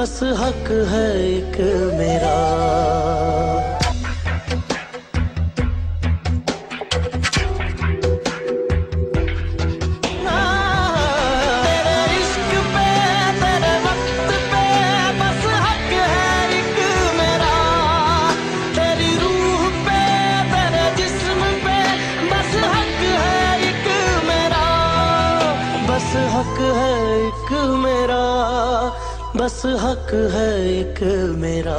बस हक है एक मेरा। हक है एक मेरा। बस हक है एक मेरा।